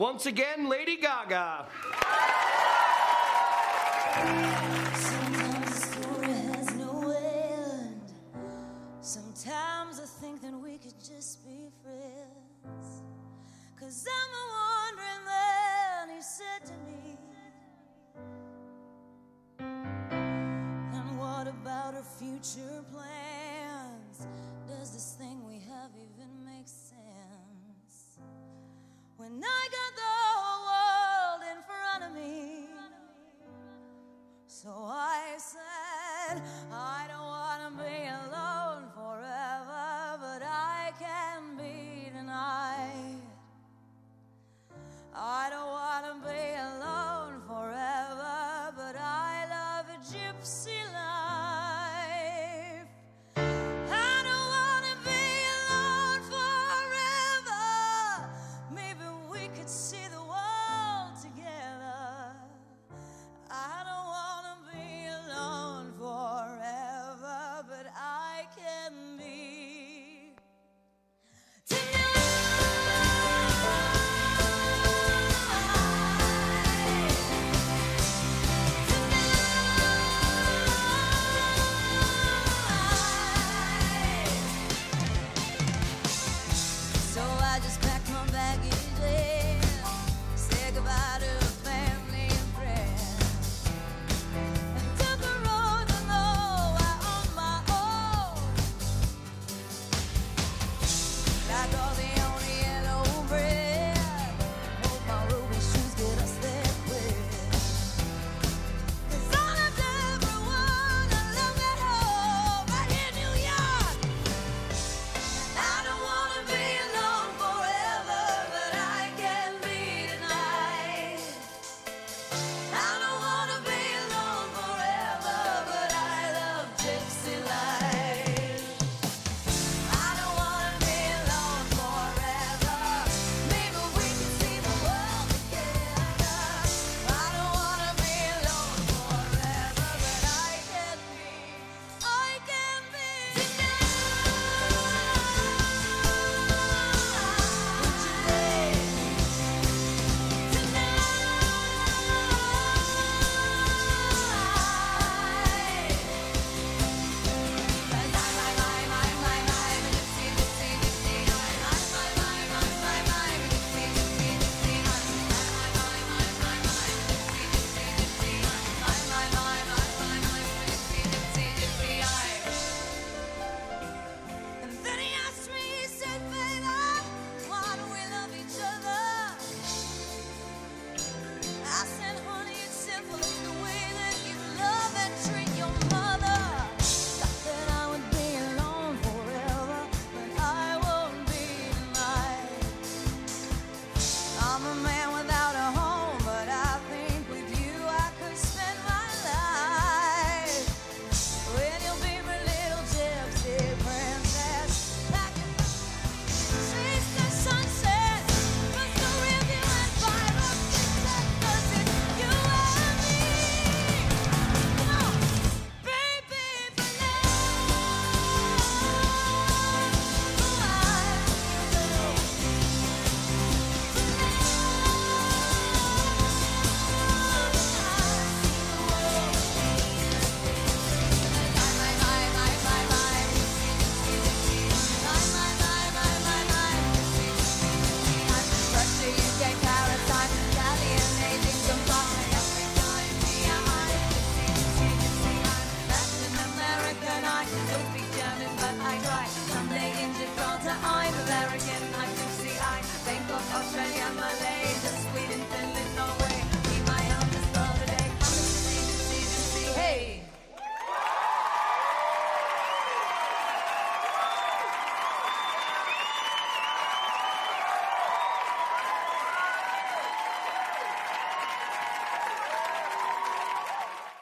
once again, Lady Gaga. Sometimes the story has no end. Sometimes I think that we could just be friends. Cause I'm a wandering man, he said to me. And what about our future plans? Does this thing we have even make sense? When I got I